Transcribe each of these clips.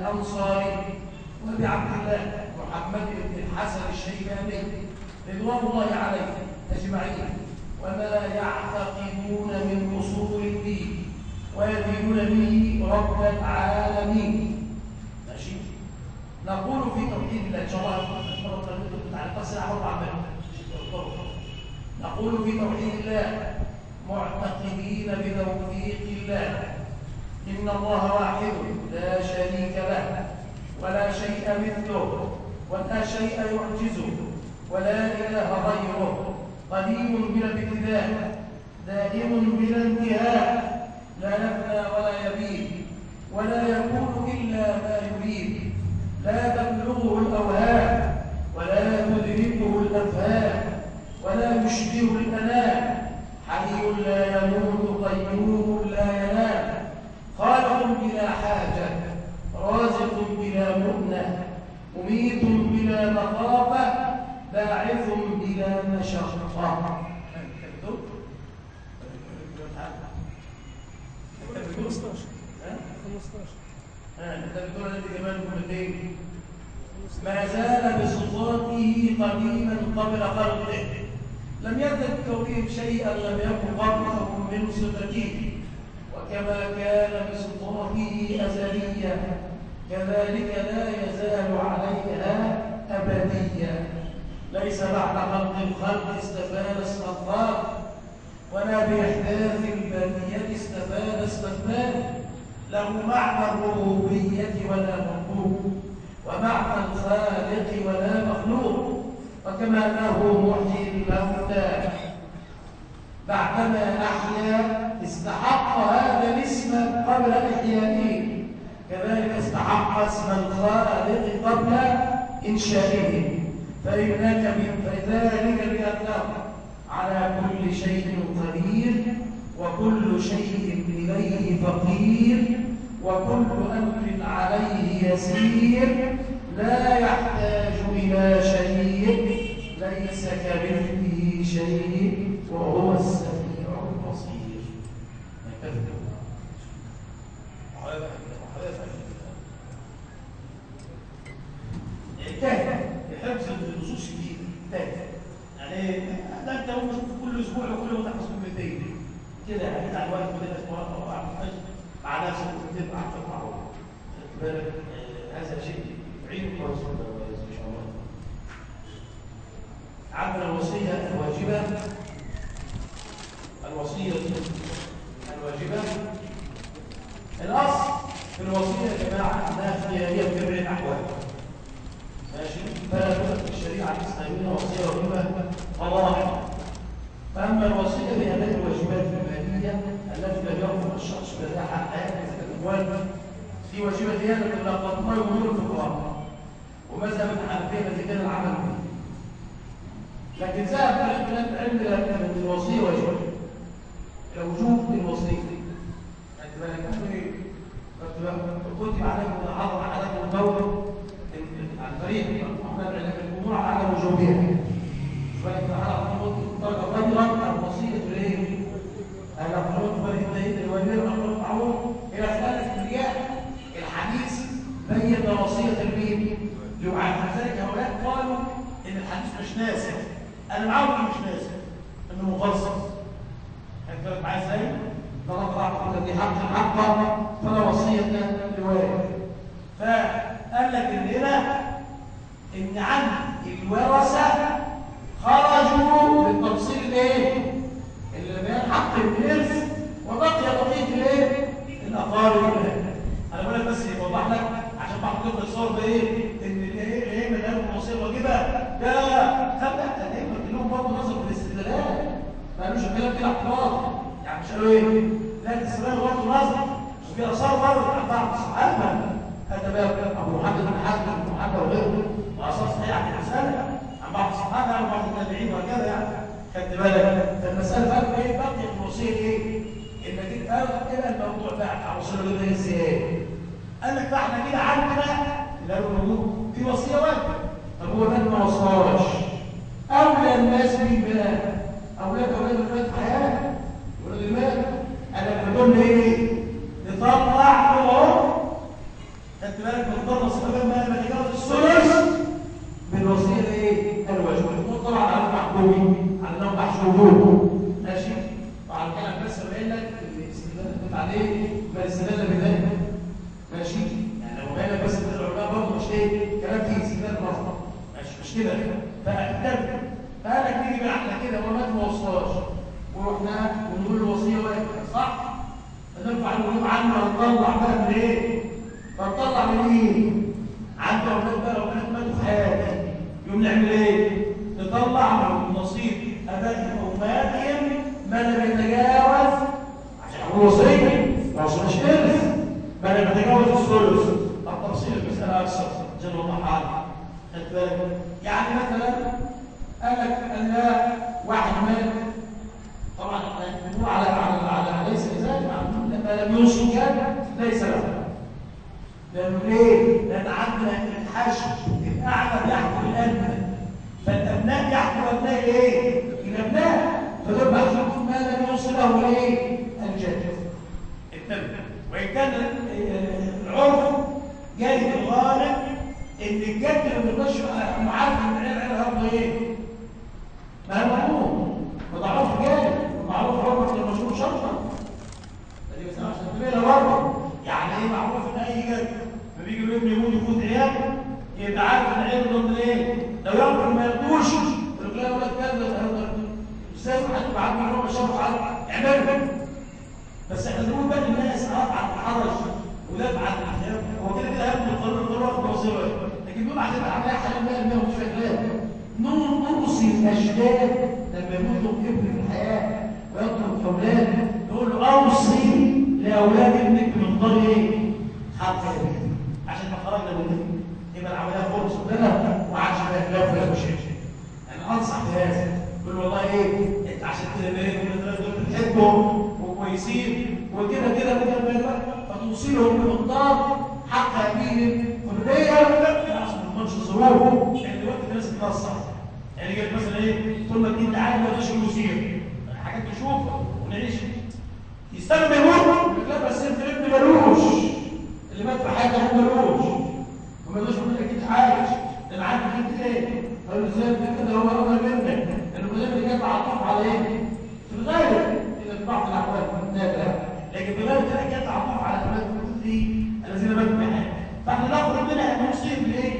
الأنصاري وأبي عبد الله محمد بن الحسن الشيباني رضوان الله عليهم أجمعين وما يعتقدون من أصول الدين ويدينون به رب العالمين. ماشي؟ نقول في توحيد الله إن شاء الله نقول في توحيد الله معتقدين بتوفيق الله. إن الله واحد. لا شريك له ولا شيء مثله ولا شيء يعجزه ولا إله غيره. قديم بلا ابتداء دائم بلا انتهاء لا يفنى ولا يبيد ولا يكون إلا ما يريد. لا تبلغه الأوهام ولا تدركه الأفهام ولا يشبه الأنام حي لا يموت قيوم لا ينام خالق بلا حاجة رازق بلا مؤنة مميت بلا مخافة باعث بلا مشقة 15 ها؟ 15 ها انت بتقول انت كمان جملتين ما زال بصفاته قديما قبل خلقه لم بكونه شيئا لم يكن قبله من صفته وكما كان بصفاته ازليا. كذلك لا يزال عليها ابديا. ليس بعد خلق الخلق استفاد اسم الخالق ولا بإحداث البنية استفاد استفاد له معنى الربوبية ولا مخلوق ومعنى الخالق ولا مخلوق. وكما أنه محيي الموتى بعدما أحيا استحق هذا الاسم قبل إحيائه كذلك استحق اسم الخالق قبل إنشائه. فإنك فذلك بأنه على كل شيء قدير وكل شيء إليه فقير وكل أمر عليه يسير. لا يحتاج إلى شيء ليس كمثله شيء وهو السميع البصير اجتهد بحفظ النصوص الدين اجتهد يعني ده انت هم كل أسبوع وكل يوم تحفظ كلمتين كده يعني على الوقت كده أسبوع أو بعد مع نفسك وتبقى تطلع خد بالك آه، هذا شيء يعين كويس ان شاء الله عندنا الوصيه الواجبه الوصيه الواجبه الاصل في الوصيه يا جماعة انها خياريه في جميع الاحوال ماشي فلا توجد في الشريعه الاسلاميه وصيه واجبه فضائل فاما الوصيه باداء الواجبات الماليه التي لم يقم الشخص بها حق هذه الاموال في الا قد ما يقولون في القرآن ومذهب الحنفيه الذي كان العمل به. لكن ذهب أهل العلم إلى أن الوصيه واجبه إلى وجوب الوصيه انت بالك إيه كنت عليكم العرض عليكم الدور عن فريق الأمور على وجوبها فإن رجلا الوصية إليه أن أخرج فريقين الوزير أخرج معهم إلى ثلاثة أيام الحديث بين وصية المين لوعاء لذلك هؤلاء قالوا إن الحديث مش ناسخ أنا معاهم مش ناسخ إنه مخصص أنت معايا إزاي؟ ضرب بعض الذي حق الحق فلا وصية لوارث فقال لك إن هنا إن عن الورثة خرجوا بالتفصيل الايه اللي بيان حق الارث وبقي بقيه الايه الاقارب والأهل. أنا بقول لك بس يوضح لك بعض الناس يتصور بإيه؟ إن الايه الايه من قالوا الوصيه واجبه ده خد الائمه كلهم برضه نظروا في الاستدلال. ما قالوش الكلام كده اعتراض يعني مش قالوا إيه؟ لا الاسلام برضه نظر. مش في آثار برضه. عن بعض الصحابه هذا بقى أبو محمد بن حاتم أبو محمد وغيره. واثار صحيحه في المسألة. عن بعض الصحابه وبعض التابعين وهكذا يعني. خدت بالك فالمسألة بقى إيه؟ بقي الوصيه إيه؟ إنك أنت كده الموضوع بقى وصيه ده إزاي؟ قال لك بقى إحنا كده عندنا لا موجود في وصية واجبه طب هو ما وصاش. أولى الناس بالبناء أولاد أولاد الولاد في حياتك ولاد المال أنا بدون إيه؟ نطلع هو خدت بالك من ضمن الصحابه ما لما تجاوز الثلث بالوصيه إيه؟ الواجب طبعا على المحكومين على انهم محسوبون ماشي؟ وعلى كلام بس بقول لك الاستدلال اللي عليه ما الاستدلال مش كده فأهتم. فقالك نيجي بقى إحنا كده. وما توصاش ورحنا ونقول الوصيه واجبه صح؟ فنرفع القلوب عنه ونطلع بقى من إيه؟ فنطلع من إيه؟ عند أولاد بقى أولاد ماتوا في حياتي يوم نعمل إيه؟ نطلع من نصيب. ابائهم وامهاتهم ما لم يتجاوز. عشان هو وصية. ما وصلش ارث ما لم يتجاوز الثلث. التفصيل المسألة أكثر. جل تعالى خدت بالك. يعني مثلا قال لك أن واحد مات طبعا على على على ليس لذلك لما لم كان ليس له لأنه ليه؟ لأن عندنا الحشد الاعلى بيحكم الأدنى فالابناء يحكم أبناء إيه؟ الابناء فدول محسوبون ما لم يوصل له إيه؟ الجد وإن كان العرف جاي الغالب إن الجد اللي بيخش معرف ان العيال عيال هرب إيه؟ ما هو معروف. وضعوف جاي معروف حرمه المشهور شرطا دي بس عشان تبين برضه يعني إيه معروف إن أي جد ما بيجي له ابن يموت يفوت عيال يبقى عارف ان عياله ضمن إيه؟ لو يعرف ما ياخدوش يقول لا ولا كذا أستاذ حد بعد ما يروح الشرط اعمله بس إحنا بنقول بقى الناس قطع الحرج. ودفع عن الاحياء هو كده كده هياخد القرار القرار في لكن بيقول عشان العملية حل 100% ومش فاكراه نوصي الاشداد لما يموت ابن في الحياة ويطلب أولاد نقول له اوصي لأولاد ابنك بمقدار إيه؟ حق عشان ما خرجنا من يبقى العملية خلص. لنا بقى خلاف ولا مش أنا أنصح بهذا. قول والله إيه؟ أنت عشان من الثلاث دول بتحبهم وكويسين وكده كده كده فتوصيلهم بمقدار حق ابيهم والبيع لا اصل ما تكونش ظروف يعني دلوقتي الناس بتنصح يعني جت مثلا إيه طول ما أنت عارف ما تشوف المثير حاجات نشوفها ونعيش. يستنى ما يموت لا بس أنت ابن ملوش اللي مات في حياته هو ملوش وملوش منك أكيد عايش. ده أنا عارف أنت إيه. قال له إزاي كده هو اكبر منك لأنه كلام اللي جاب عطوف على إيه؟ في الغالب في بعض الأحوال. نادره لكن في الغالب جاب عطوف على أولاد الكفر الذين ماتوا في حياته فإحنا ناخد منها ان نصيب بالايه؟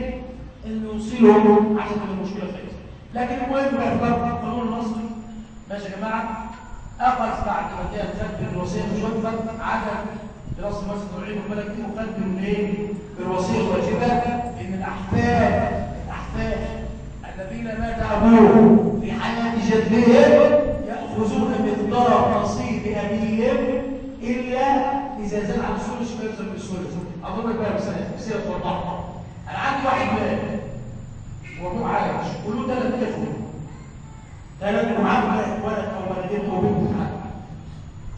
نوصلهم عشان المشكلة خير لكن المهم في القانون المصري. ماشي يا جماعة اخذ بعد ما جاء تكتب الوصيه واجبه عدم دراسة مصر العلم الملك دي مقدم ليه؟ بالوصيه الواجبة إن الأحفاد الأحفاد الذين مات ابوهم في حياة جدهم يأخذون مقدار نصيب أبيهم إلا إذا زاد عن الثلث فيلزم بالثلث اضرب بقى مثال امثله توضحها أنا عندي واحد مات. وابوه عايش كله ثلاث اخوه ثلاث معاه ولد أو ولدين أو بنت حاجة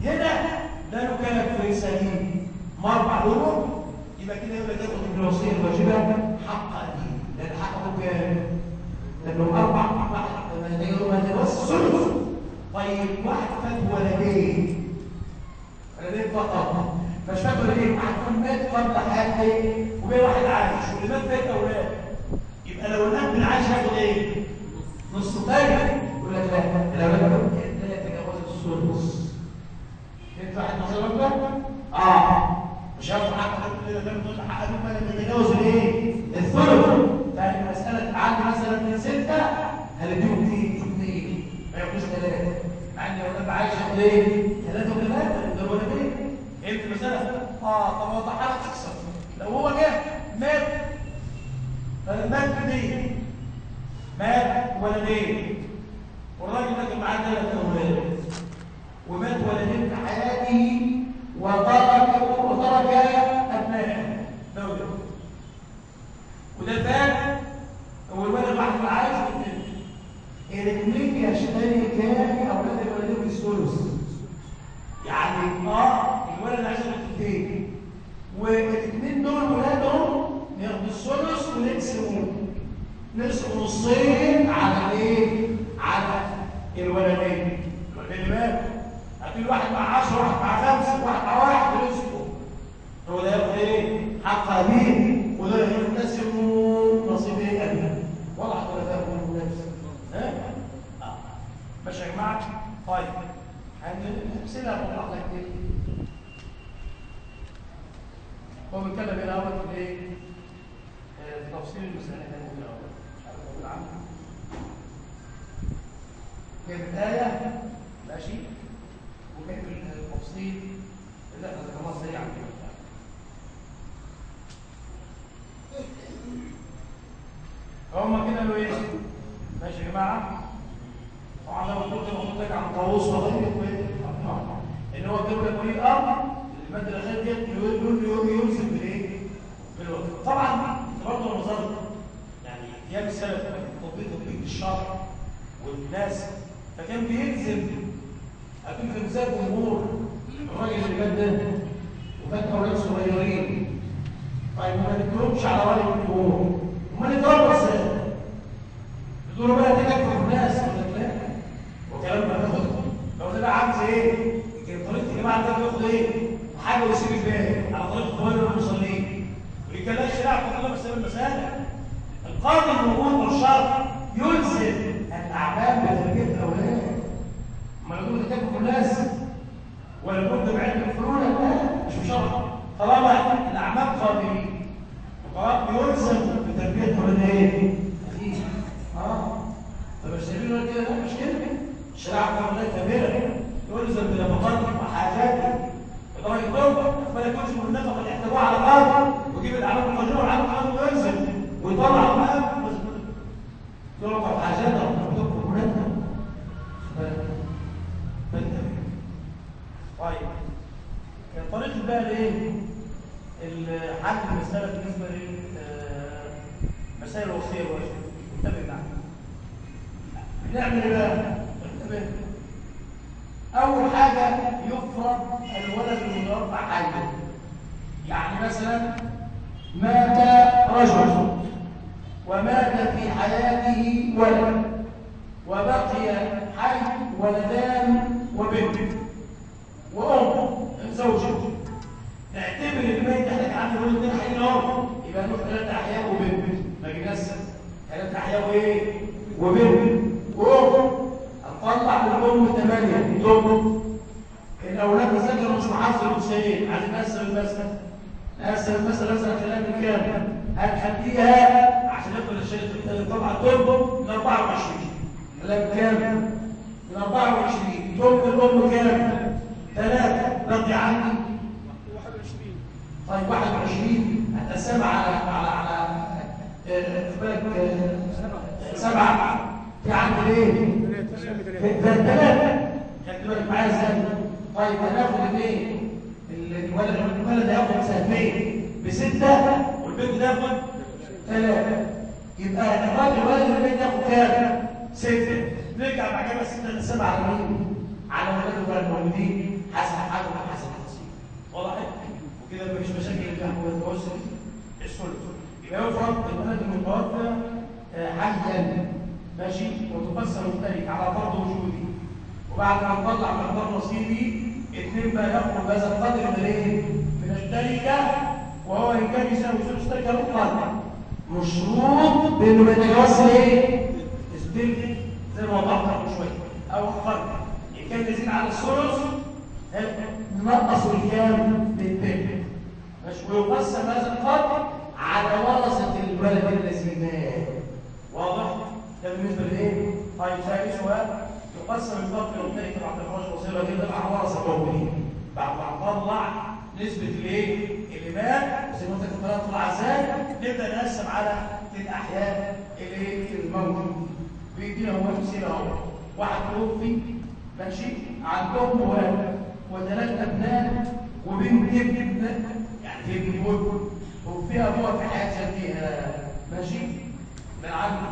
هنا لا نكلف في سليم مربع دور يبقى كده يبقى تاخد من الوصيه الواجبه حق ابيه لأن حق ابوه كام؟ لأنه أربع ما تجاوز الثلث طيب واحد فات ولدين. ولدين فقط. مش فات ولدين واحد مات قبل حياته وبين واحد عايش. واللي مات فات أولاد؟ لو الاب العايش هياخد إيه؟ نص تاني يقول لك لا الاولاد حاجة ويسيب الباقي على الخوارج اللي المصلين والكلام الشريعة في كل مسائل المسائل القاضي الموجود والشرع يلزم الأعمال بتربية الأولاد. ما نقول تكفر الناس ولا بد بعلم الفنون لا مش شرط طالما الأعمال قادرين وقرار يلزم بتربية ولد إيه آه. طب ولا كده مش كده؟ الشريعه قانونيه كامله يلزم بنفقاته وحاجاته بدرجه التوبه فلا يكونش من النفقه اللي يحتاجوها على الأرض. ويجيب الاعمال القانونيه وعلى الأرض. ويلزم ويطلع المال يرفع حاجاته ويكتب مرتب طيب كان طريقة بقى الايه حل المسألة بالنسبة لمسائل الوصية الواجبة انتبه معنا بنعمل إيه بقى؟ انتبه. أول حاجة يفرض الولد المتوفى حيا يعني مثلا مات رجل ومات في حياته ولد وبقي حي ولدان وبنت وام زوجة نعتبر الميت إحنا كان عندنا ولد اثنين حيين اهو يبقى نقول ثلاثة احياء وبنت ما جبناش ثلاثة احياء وايه؟ وبنت وام هنطلع للام ثمانية ضم الاولاد ذكر مش محصل وشيء عايزين نقسم المسألة نقسم المسألة مثلا كلام الكامل هنخليها عشان يدخل ضم من 24 كلام كامل من 24 ضم الام كامل ثلاثة رضي عني 21 طيب 21 هتقسمها على على على بالك سبعة. في عندي إيه؟ ثلاثة. خدت بالك معايا إزاي؟ طيب هناخد الايه؟ الولد الولد هياخد سهمين بستة والبنت تاخد ثلاثة. يبقى الراجل الولد البنت ياخد كام؟ ستة. نرجع بعد كده ستة؟ على مين؟ على ولاده بقى المولودين حسب حاجة حسب التفصيل واضح؟ وكده مفيش مشاكل اللي هو التوسل الثلث يبقى يفرض الولد المتوفى حيا ماشي؟ وتقسم التركه على فرض وجودي وبعد ما نطلع مقدار نصيبي اثنين بقى ياخدوا بهذا القدر من إيه؟ من التركه وهو ان كان يساوي ثلث تركه مطلقا مشروط بانه ما يتجاوزش إيه؟ الثلث زي ما وضحنا من شوية. أو أقل كان يزيد على الثلث ننقص الكام للبنت مش ويقسم هذا القدر على ورثه الولد مات واضح؟ ده بالنسبة لإيه؟ طيب ثاني سؤال. يقسم الفرق والتركه بعد الفراش وصيله كده مع ورثه موجودين بعد ما نطلع نسبة الايه اللي مات زي ما كنت طلع إزاي نبدأ نقسم على الأحياء اللي الموجود بيدينا هو امثله اهو واحد توفي ماشي؟ عندهم ولد وثلاث أبناء وبنت ابن يعني ابن ولد وفي ابوها في حياة جديها ماشي؟ من عندي.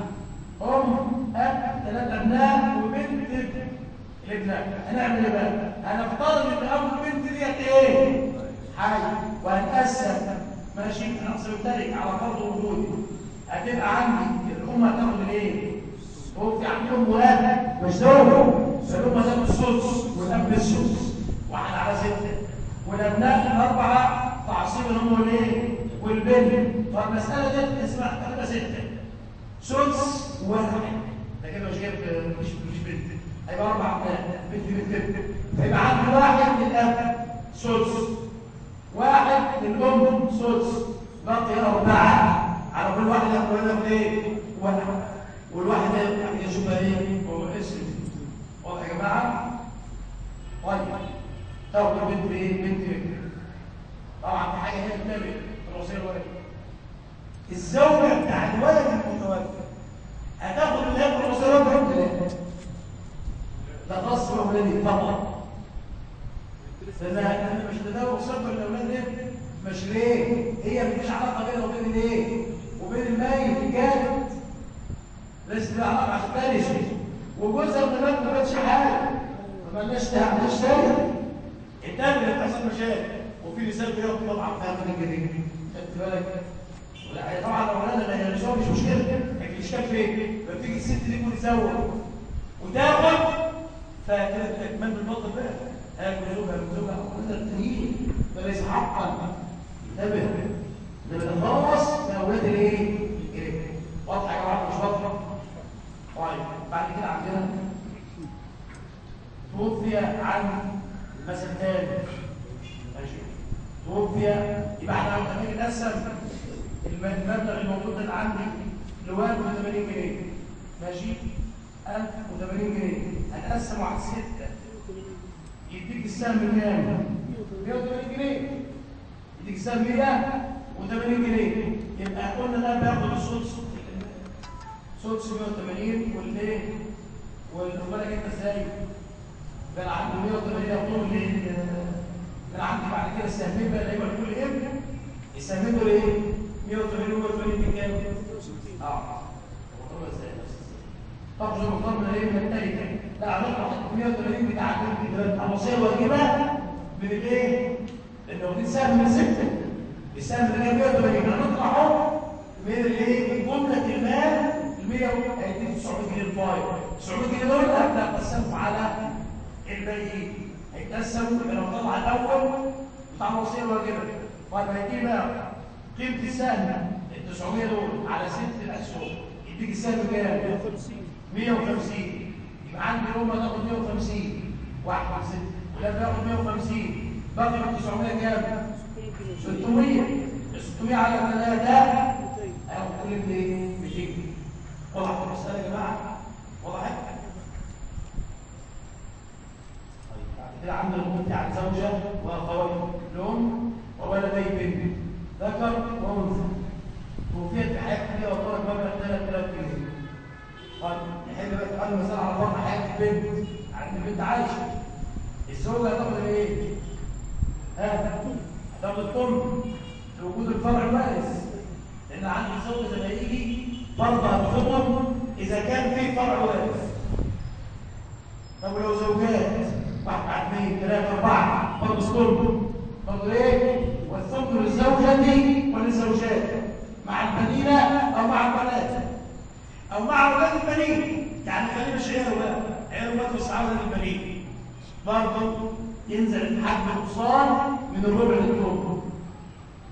أم أب ثلاث أبناء وبنت الابناء هنعمل إيه بقى؟ هنفترض إن اب وبنت ديت إيه؟ حاجة وهنقسم ماشي هنقسم التارك على فرض وجودي. هتبقى عندي الام هتاخد الايه هو في عندهم ولاد مش دول فالام هتاخد السدس والأب السدس. واحد على ستة. والأبناء الأربعة تعصيب هم والايه والبنت. فالمسألة دي اسمها تبقى ستة. سدس واحد ده كده مش جايب مش مش بنت. هيبقى أربع ابناء بنت بنت بنت فيبقى عندي واحد للأب. سدس. واحد للام سدس بقي أربعة. على كل واحد ياخد إيه واحد. والواحد يشوف إيه؟ هو اسم واضح يا جماعة؟ طيب. تاخد البنت بايه بنت بنت طبعا في حاجة هي بتنبه الوصية الولد الزوجة بتاع الولد المتوفى هتاخد اللي هي الوصية الولد لا لا اولادي طبعا. لأن مش تداول صفر الاولاد مش ليه؟ هي مفيش علاقة بينها وبين الايه وبين الميت الجامد لسه لها علاقة تاني وجوزها من ما كانتش حاجة ما لناش تعملش تاني التاني اللي بتحصل مشاكل. وفي نساء بياخد طبعا فيها من الجديد خدت بالك؟ طبعا لو أنا يعني مش مشكلة. لكن الإشكال فين؟ لما تيجي الست دي تتزوج وتاخد فكده تكمل بالبطل بقى هاكل زوجها من زوجها وهذا التنين ده ليس حقا انتبه ده بنخلص من أولاد الإيه؟ واضحة يا جماعة مش واضحة؟ طيب بعد كده عندنا توفي عن المثل الثاني ماشي. توفي يبقى إحنا نيجي نقسم المبلغ الموجود عندي ل 81 جنيه. ماشي؟ 1080 جنيه. هنقسمه على 6 يديك السهم كام 180 جنيه. يديك السهم 180 جنيه. يبقى قلنا ده بياخد السدس سدس 180 والايه والبالك انت إزاي؟ عنده 180 ياخدهم ليه؟ عندي بعد كده السهمين بقى اللي هيبقى لكل ابن السهمين دول إيه؟ 180 و 180 بكام آه. طب زي ما قلنا إيه؟ من التالي لا هنطلع 180 بتاع الوصيه الواجبه من الايه لأن واخدين سهم من ستة. السهم اللي هي 180 هنطلعه من الايه من جملة المال ال 100 هيديك 900 جنيه الفايض 900 جنيه دول هبدا اقسمهم على الباقيين هيتقسموا يبقى لو طلع الأول بتاع الوصيه الواجبة. طيب هيجي بقى؟ قيمة السهم ال 900 دول على ست اسهم يديك السهم كام؟ 150 150 يبقى عندي امه تاخد 150 واحد من ست. ولا تاخد 150 باقي من 900 كام؟ 600 600 على 3 هياخد كل إيه؟ 200 جنيه وضحت المسألة يا جماعة؟ وضحت كده عندنا الممتع عن زوجة وأخوين لأم وولدي بنت؟ ذكر وأنثى. توفيت في حياة كده وطلب مبلغ 3000 جنيه طيب نحل بقى تعالى مثلا على فرض حياة البنت. عند البنت عايشة. الزوجة هتاخد إيه؟ ها؟ هتاخد الأم. لوجود الفرع الوارث. لأن عند الزوجة لما يجي برضه هتاخدهم إذا كان في فرع وارث. طب ولو زوجات؟ واحد اثنين ثلاثة أربعة. برضه الثمن برضه إيه؟ والثمن للزوجة وللزوجات. مع البنين أو مع البنات. أو مع أولاد البنين. يعني البنين مش عيال بقى عيال بقى بس عاوزة البنين برضه ينزل حجم النقصان من الربع للثمن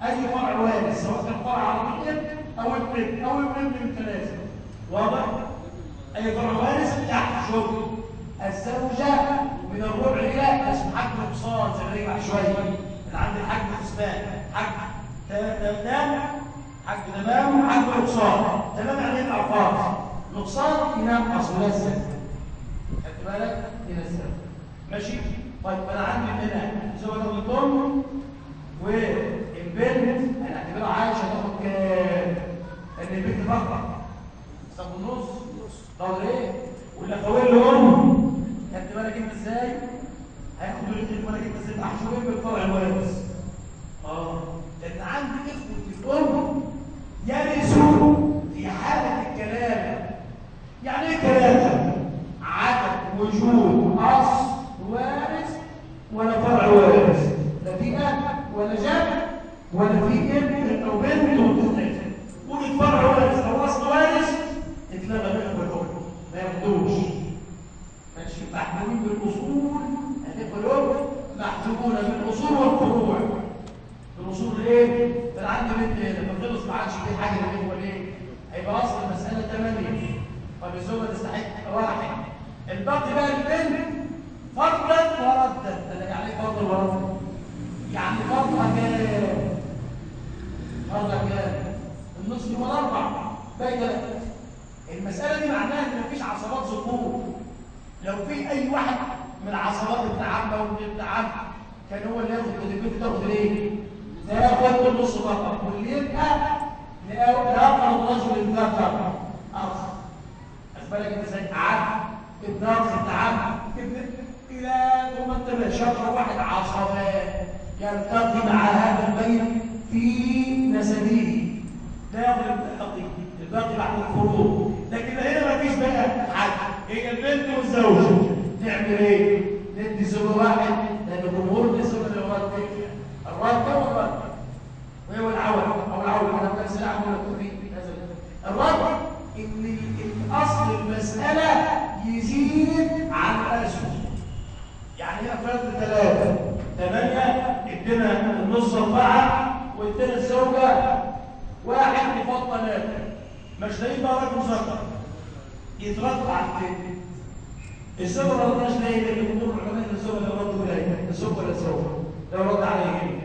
أي فرع وارث سواء كان فرع على الابن أو ابن أو ابن من ثلاثة واضح؟ أي فرع وارث شغل الزوجة من الربع إلى اسم حجم نقصان زي ما شوية. أنا عندي الحجم حسبان حجم تمام حجم تمام حجم نقصان. تمام يعني إيه الألفاظ نقصان ينقص ينزل خدت بالك؟ ينزل ماشي؟ طيب أنا عندي هنا زوجة الضم والبنت. أنا أعتبرها عايشة تاخد كام؟ لأن البنت فقط طب ونص؟ طب ليه؟ والأخوين لأم خدت بالك أنت إزاي؟ هياخدوا لي بالك انت إزاي محشورين بالفرع الوارث آه لأن عندي اخوه الام يرثوا البنت لما خلص ما عادش في حاجة اللي هو إيه هيبقى اصل المساله 8 طب الزوجه تستحق واحد الباقي بقى البنت فرضا وردا ده يعني إيه فرضا وردا يعني فرضها كام فرضها كام النصف من أربع باقي المساله دي معناها ان مفيش عصبات ذكور لو في اي واحد من عصبات ابن عم أو ابن عم كان هو اللي ياخد البنت تاخد إيه تاخد النص فقط واللي يبقى لاقرب رجل الذكر اخ بالك إزاي؟ ابن عم ابن إلى ثم انت شهر واحد عصبات يلتقي مع هذا البيت في نسبه لا ياخذ الباقي. الباقي بعد الخروج. لكن هنا ما فيش بقى. حد هي البنت والزوج. نعمل إيه؟ ندي زوج واحد. لأن الجمهور الرد الرد هو الرد وهو العول أو العول أنا بس لا اعمل لكم الرد ان الأصل المسألة يزيد عن الاسهم يعني هنا فرض ثلاثة ثمانية ادينا النص أربعة وادينا الزوجه واحد يفضل ثلاثة. مش لاقيين بقى راجل يترد على البنت الزوجة ما رضناش لاقي لأن جمهور العلماء ان الزوجه لو ردوا ولايه الزوج ولا الزوجه لو رد عليه.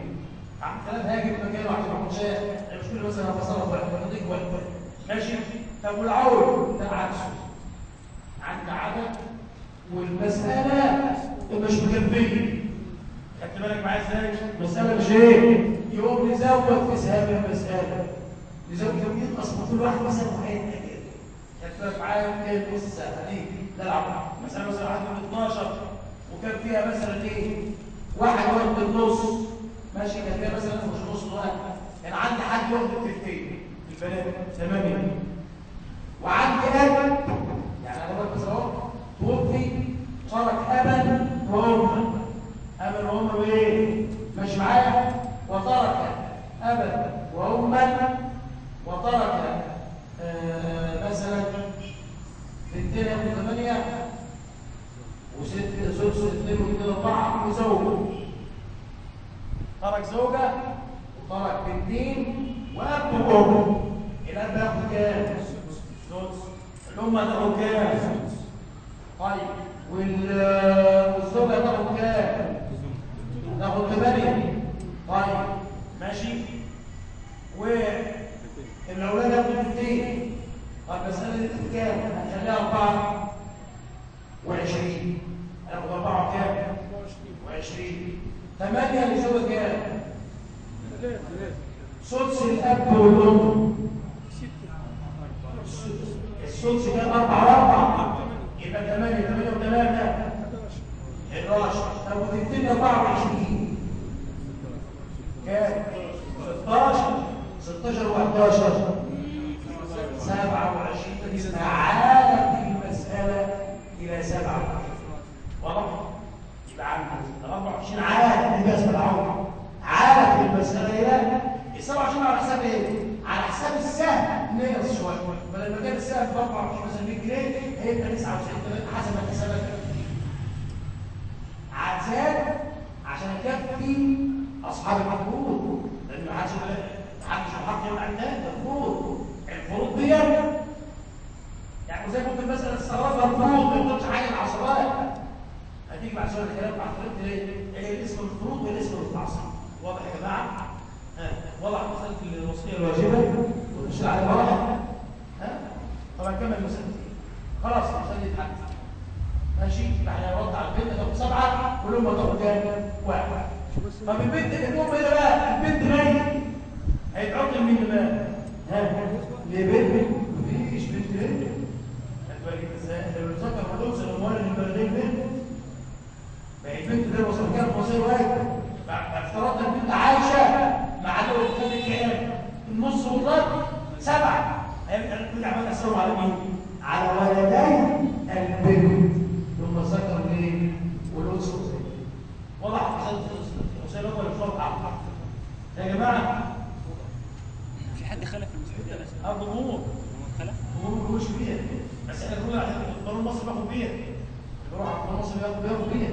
عم كلام هاجم مكانه عشان ما اخدش مش كل مثلا هفصلها واحد ونضيف واحد ماشي؟ طب والعول ده عكسه عند عدد والمسألة مش مكفيه خدت بالك معايا إزاي؟ المساله مش إيه؟ يقوم نزود في سهام المسألة. نزود كمية أصلا كل واحد مثلا واحد خدت بالك معايا؟ ممكن نص ساعه دي نلعب مثلا مثلا واحد من 12 وكان فيها مثلا إيه؟ واحد واحد بالنص ماشي كان فيها مثلا مش نص واحد. كان عندي حد واخد التلتين البنات تمام وعندي اب يعني أنا بقول بس اهو توفي ترك ابا واما ابا واما وايه ماشي معايا وترك ابا واما وترك آه مثلا بنتين ياخدوا ثمانيه وست زوج اثنين واثنين اربعه وزوجه ترك زوجه وترك بنتين واب وام الاب ياخد كام؟ الام هتاخد كام؟ طيب والزوجه تاخد كام؟ تاخد ثمانيه طيب ماشي والاولاد ياخدوا بنتين طب المساله دي كام؟ هنخليها اربعه وعشرين هناخد اربعه كام؟ وعشرين ثمانيه لزوجه كام؟ سدس الاب والام السدس كان اربعه واربعه يبقى ثمانيه ثمانيه وثلاثه 11 طب وتبتدي 24 كام 16 16 و11 27 تعالت المساله إلى 7 واضح يبقى عندنا 24 عاد دي اسمها العمر عادت المساله إلى ال 27 على حساب إيه؟ على حساب السهم نقص شوية بدل ما كان السهم ب 24 مثلا 100 جنيه هيبقى 99 حسب ما حسابك عزاد عشان يكفي اصحاب المفروض لأن ما حدش ما حدش حق يمنع الثاني ده الفروض الفروض دي يعني زي ممكن مثلا استغرقها الفروض ما يقولش حاجة العصبات مع حضرتك ليه؟ إيه الاسم الفروض والاسم المتعصب واضح يا جماعة؟ ها وضع مساله الوصية الواجبة والمشروع على واحد ها طبعا كمل المسألة خلاص دي اتحلت ماشي إحنا نرد على البنت تاخد سبعة والأم تاخد كام؟ واحد طب البنت الأم إيه بقى؟ البنت ميت هيتعقل مين بقى؟ ها؟ ليه بنت؟ مفيش بنت بنت بالك إزاي؟ لو الذكر ما توصل اموال البلدين بنت ما هي البنت ده وصل كام مصير واحد افترضنا البنت عايشه مع دول كام؟ النص والرد سبعه هيبقى كل عمال اسلم على مين؟ على ولدي البنت ثم ذكر الايه؟ والانثى وضح مسائل اول الفرق على يا جماعة في حد خلف المسؤوليه ولا الجمهور خلف الجمهور ملوش بيها بس إحنا بنقول عشان القانون المصري بياخد بيها بيروح على القانون المصري بياخد بياخد بيها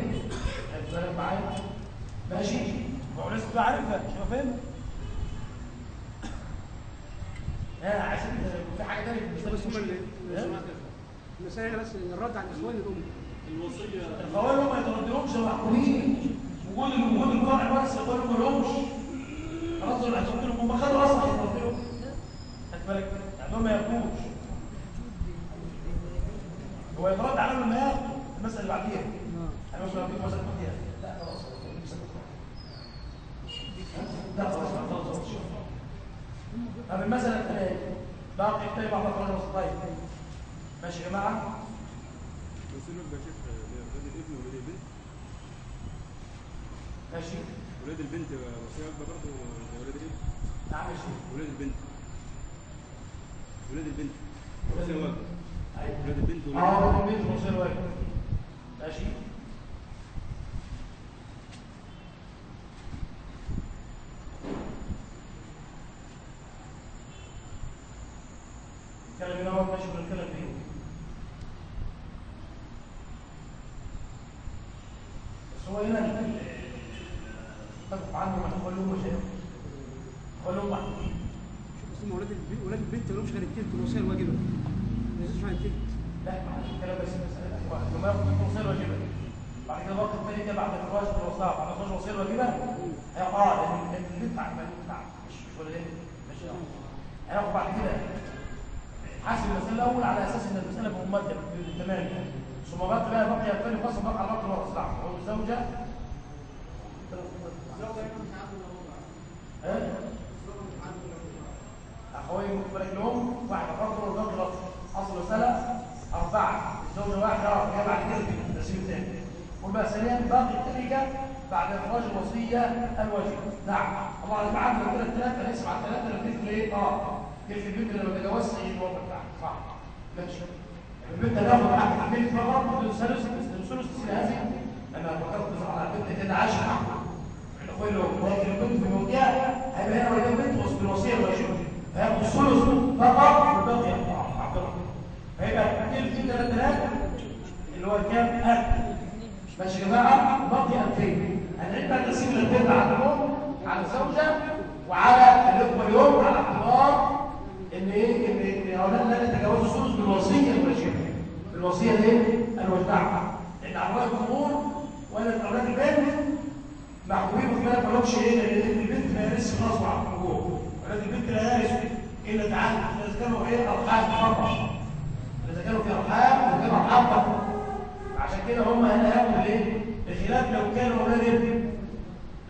خدت بالك معايا ماشي هو الناس بتبقى عارفها مش فاهم ها عشان في حاجة ثانية في بس هم المسألة اللي المسائل بس الرد على الاخوان الام القوانين ما يترددهمش محكومين وجود وجود القاع بس القوانين ما لهمش خلاص دول هتقول هم خدوا أصلا يترددوا خد بالك يعني ما ياخدوش هو يترد عليهم لما ياخدوا المسألة اللي بعديها. أنا مش بعديها مسألة بعديها. لا خلاص لا خلاص خلاص خلاص. طب المسألة الثانية. باقي التاني بعض القرآن والصطايف ماشي يا جماعة. بس يبقى شيخ ولاد الابن وولاد البنت. ماشي. ولاد البنت وصية أكبر برضه زي ولاد الابن. نعم يا شيخ ولاد البنت. ولاد البنت. وصية أكبر أيوة. ولاد البنت ولاد البيت مصير واجب ماشي نتكلم هنا اهو ماشي بنتكلم فيه بس هو هنا ال- ال- اتفق عنه ما تقول له شيء قول له محمود بس هم ولاد البنت ولاد البنت ما لهمش غير التلت الوصيه الواجبة. ما يزيدش عن التلت لا ما عنديش كلام بس مسألة أخوان. لما ياخد الوصية الواجبة بعد كده الوقت الثاني كده بعد الفراش الوصاة بعد الفراش الواجبة هيقع لأن لأن البنت عارفة البنت مش مش ولدين ماشي؟ هياخد بعد كده. حاسب المسألة الأول على أساس إن المسألة ممدة بالتمام ثم بعد بقى بقي الثاني خاصة بقى على الوقت الوقت نعم هو الزوجة ها؟ أخوين مختلف لهم واحد فرض والباقي رفض أصل المسألة أربعة الزوجة واحدة هي بعد كده في التسليم الثاني. وبقى ثانيا باقي التركة بعد إخراج الوصية الواجبة نعم. طبعا يبقى عندنا كده الثلاثة هنقسم على الثلاثة اللي بتدخل إيه؟ آه. تلك البنت اللي ما تتجوزش الوضع بتاعها صح. ماشي. البنت هتاخد حق البنت فقط الثلث الثلث هذه أنا فكرت على البنت كده معها الأخوين لو لكن البنت في موضعها هيبقى هنا ولا بنت وسط الوصية فياخد الثلث فقط والباقي الله فيبقى تلت في 3000 اللي هو كام؟ 1000 ماشي يا جماعة باقي 2000 هنعيد تقسيم ال 2000 على الام على الزوجه وعلى الإخوة اليوم على اعتبار إن إيه إن إن أولاد لا يتجاوزوا الثلث بالوصية الواجبه بالوصية الايه؟ الواجبه لأن أولاد الأمور ولا أولاد البنت محبوبين وفي بالك ما لهمش إيه البنت ما يرثش غصب عن الابوه البنت لا يرث الا تعالى اذا كانوا إيه ارحام فقط اذا كانوا في ارحام وكانوا ارحام فقط عشان كده هم هنا هياخدوا إيه بخلاف لو كانوا أولاد ابن.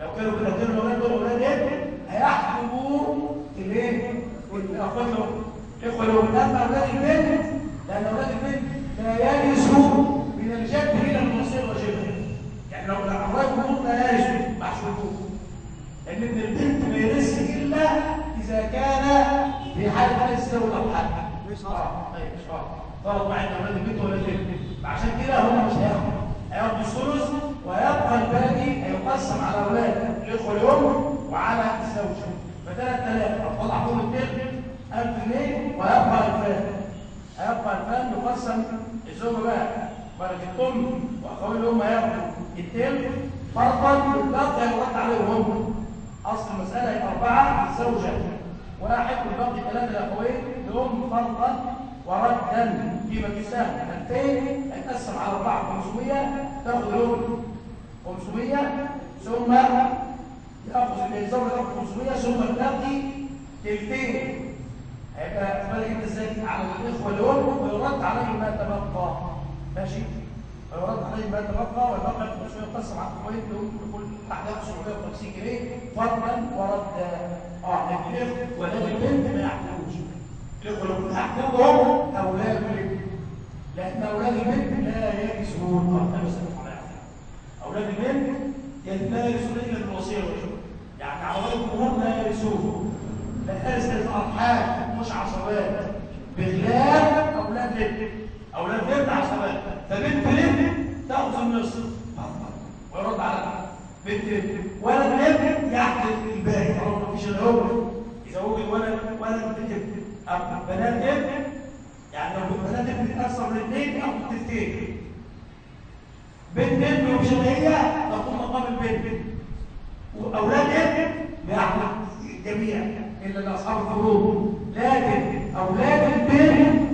لو كانوا لو كانوا الأولاد دول أولاد ابن هيحكموا الإيه؟ الأخوات لهم الاخوه لهم اما أولاد البنت لأن أولاد البنت لا يرثوا من الجد إلى المصير وجبه يعني لو الاولاد البنت لا يرثوا محشوبون لأن ابن البنت ما يرثش إلا إذا كان في الزوج أو حاله ليس آه طيب مش آه فرض معانا أولاد البنت ولا البنت عشان كده هم مش هياخدوا هياخدوا الثلث ويبقى الباقي هيقسم على أولاد الاخوه الام وعلى الزوجة. فثلاث ثلاث اطلع كل التلت 1000 جنيه ويبقى الفان هيبقى الفان يقسم. الزوجة بقى بركه الأم وأخوي الأم هياخدوا التلت فرضا والباقي هيرد عليهم. هم أصل المسألة هي أربعة. الزوجة واحد والباقي ثلاثة الأخوين لهم فرضا وردا فيما تساهم 2000 هيتقسم على 4 500 تاخد لهم 500 ثم يأخذ الزوج يأخذ 500 ثم الباقي تلتين. هيبقى بالك انت إزاي على الإخوة الام ويرد عليهم ما تبقى. ماشي؟ ويرد عليهم ما تبقى والباقي 500 يقسم على الاخوين لهم كل واحد ياخذ 750 جنيه فرضا وردا. آه الاخوه ولاد البنت ما يحتاجوش الاخوه يحكمهم أولاد البنت لأن أولاد البنت لا يرثون أولاد البنت لا يرثون الا بالوصيه والجمع يعني أولاد الأمور لا يرثون لا يرث الارحام مش عصبات بخلاف أولاد بنت أولاد بنت عصبات فبنت بنت تاخذ النصف ويرد على بنت بنت ولد بنت يحدث الباقي. هو إذا وجد ولد ولد بنت بنت أما بنات ابن يعني لو بنات ابن تكسر الاثنين أو التلتين بنت ابن وشرعية تقوم مقام البنت وأولاد ابن بيحمل جميع. إلا لأصحاب الفروض لكن أولاد البنت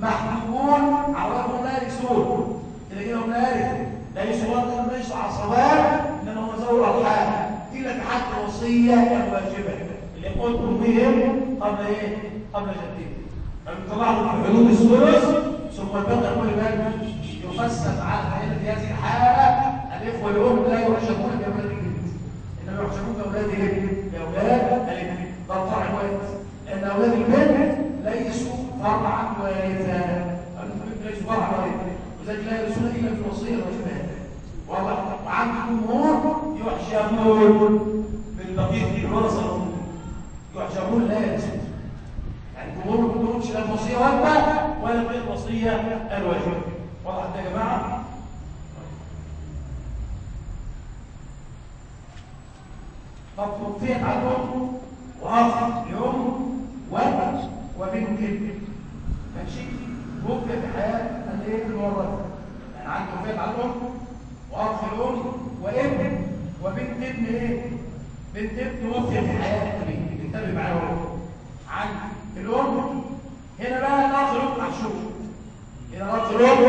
محجوبون عوراتهم لا يرثون تلاقيهم لا يرثوا ليسوا ولدا ليسوا عصبات إنما هم ذوي الارحام الوصيه الواجبه اللي قلتم بهم قبل إيه؟ قبل فبطلعوا في حدود الثلث ثم البقى كل باب يقسم على الحياة في هذه الحاله الاخوه الام لا يحجبون بأولاد البنت إنما يحجبون بأولاد الابن بأولاد الابن ده فرع وارث لأن أولاد البنت ليسوا فرعا وارثا ليسوا فرعا وارثا وذلك لا يرثون إلا في الوصية والجماعه واضح. وعند الجمهور يحجبون بالبقيه الورثة الام يحجبون لا يرثون يعني الجمهور ما بيقولش لا الوصية واجبه ولا غير الوصية الواجبة. واضح ده يا جماعة؟ طب فين عندهم واخر يوم ولد وبنت ابن ماشي؟ ممكن في حياة الايه المورثه يعني عنده فين عندهم واخ يوم وابن وبنت ابن إيه؟ بنت ابن وفي في حياه النبي انتبه معايا اهو عن الأم. هنا بقى يوم محشوب هنا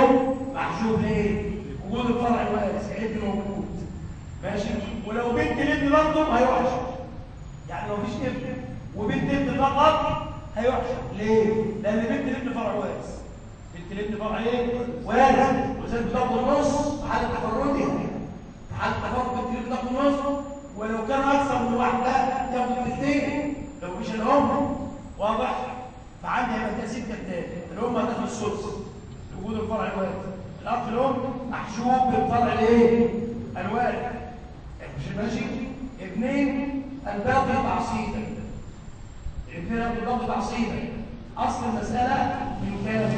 يوم محشوب ليه؟ وجود الفرع الوارث ابن موجود. ماشي؟ ولو بنت الابن برضه هيحشر يعني لو مفيش ابن وبنت ابن فقط هيحشر ليه؟ لأن بنت الابن فرع وارث. بنت الابن فرع إيه؟ وارث. وزاد بتاخد النص. حاله تفردها حاله تفرد بنت الابن تاخد النص. ولو كان أكثر من واحدة تاخد الاثنين. لو مش الأم واضح؟ فعندي هيبقى تقسيم كالتالي. الأم هتاخد السدس وجود الفرع الوارث الاخ الأم محشوب بالفرع الإيه؟ الوارث مش ماشي؟ اثنين الباقي تعصيبا. الاثنين الباقي تعصيبا. أصل المسألة من كام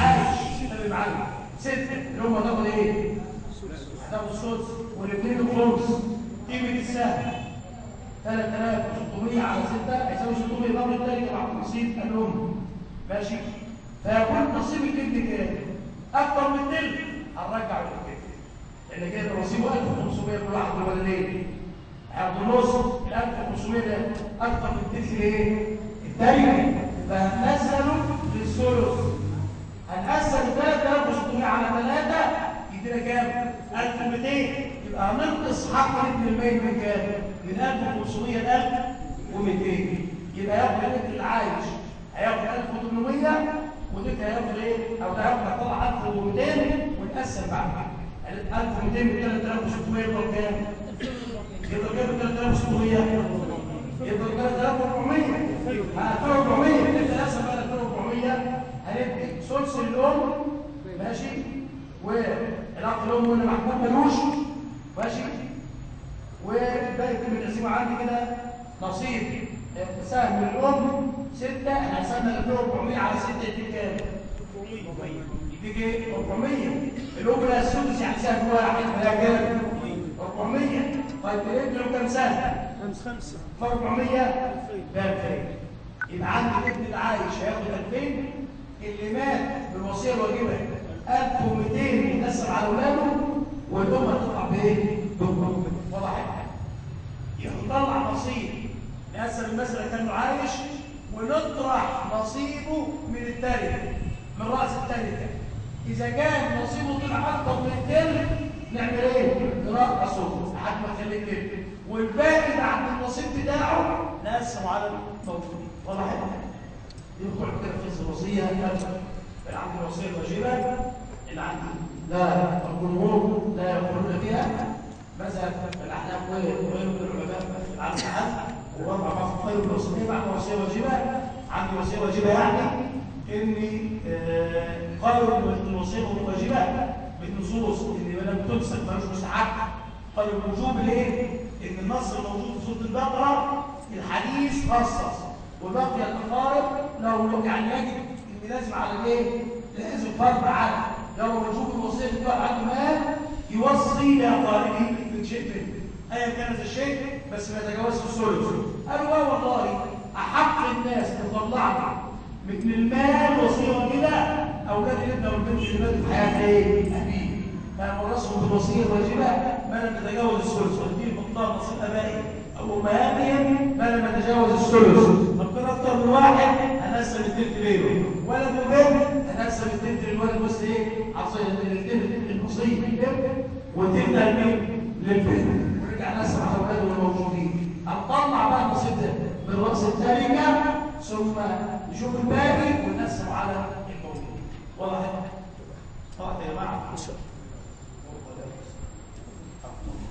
عايش. تبقى معايا ستة اللي هم هتاخد إيه؟ هتاخد السدس والاثنين الخمس قيمة السهم 3600 على 6 هيساوي 600 ضرب الثاني مع نصيب الأم. ماشي. فيكون نصيب الجد كام؟ أكتر من الثلث هنرجع الكده لأن كده نصيبه 1500 كل واحد الولدين. هياخدوا نص ال 1500 ده أكتر من الثلث الايه الثاني فهنقسمه للثلث. هنقسم 3600 على 3 يدينا كام؟ 1200 يبقى هننقص حق ابن الميت من كام؟ من 1500 ل 1200 يبقى ياخد الابن العايش هياخد 1800 وديك هياخد إيه أو ده هياخد هيطلع 1200 ونقسم بعد كده 1200 ب 3600 يبقى كام؟ يبقى كام 3600 يبقى 3400 ها 3400 انت قسم بقى 3400 هندي ثلث الام ماشي؟ والاخ الام اللي محمود ملوش ماشي؟ والباقي كله التقسيمه عندي كده نصيب. سهم الام 6 إحنا قسمنا 2400 على 6 يديك كام؟ 400 يديك إيه؟ 400 الأم لها السدس يعني سهم واحد فيها كام؟ 400 طيب الابن لو كام سهم؟ خمس خمسة ف 400 ب 2000 يبقى عندي الابن العايش هياخد 2000 اللي مات بالوصية الواجبه 1200 يتقسم على أولاده والام هتطلع بإيه؟ بأمه واضح؟ يطلع نصيب نقسم المسألة كانه عايش ونطرح نصيبه من التالت من رأس التالت إذا كان نصيبه طلع أكتر من التالت نعمل إيه؟ نرقصه لحد ما نخليه التالت والباقي اللي عند النصيب بتاعه نقسمه على الموجودين واضح؟ يدخل كده في الوصية عند الوصية الواجبة عند لا الجمهور لا يقولون فيها مذهب الاحناف وغير من العلماء الحنف وربع ما في خير الوصيه بعد وصيه واجبه عندي وصيه واجبه يعني اني خير الوصيه الواجبه بالنصوص اللي ما لم تمسك ملوش مستحق خير الوجوب ليه؟ ان النص الموجود في سوره البقره الحديث خصص وبقي الاقارب لو يعني يجب ان لازم على الايه؟ لازم فرض على لو وجوب الوصيه بتاع عنده مال يوصي من شيء منه أيا كان هذا الشيء بس ما يتجاوزش الثلث قالوا آه والله أحق الناس تطلعني من المال وصية كده أولاد الابن والبنت اللي ماتوا في حياة إيه؟ أبيه. فورثهم بالوصية الواجبة ما لم يتجاوز الثلث والدين مقدار نصيب أبائه أو امهاتهم ما لم يتجاوز الثلث كان أكتر من واحد هنقسم التلت بينهم ولد وبنت هنقسم التلت للولد بس إيه عصي تصديق البر وتبدأ المين للفتنه ورجعنا على الاولاد الموجودين اطلع بقى نصيب ده الراس راس ثم نشوف الباقي ونقسم على الموجود واضح؟ واضح يا جماعة.